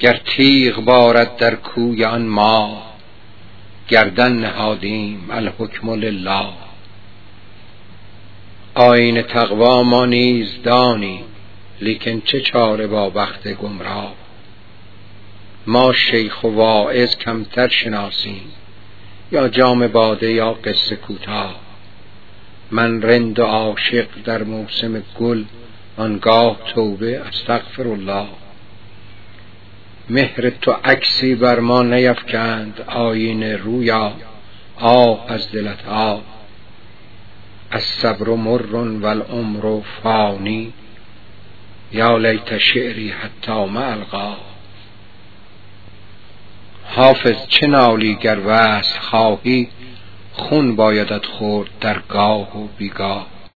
گر تیغ بارد در کوی آن ما گردن نهادیم الحکم لله. آین تقوا ما نیز دانیم لیکن چه چاره با بخت گمراه؟ ما شیخ و واعظ کمتر شناسیم یا جام باده یا قصه کوتاه. من رند و عاشق در موسم گل آنگاه توبه استغفر الله. مهر تو عکسی بر ما نیفکند آینه رویا. آه از دلت آه الصبر مر والعمر فانی. یا لیت شعری حتی ما القا. حافظ چه نالی گر وصل خواهی خون بایدت خورد در گاه و بیگاه.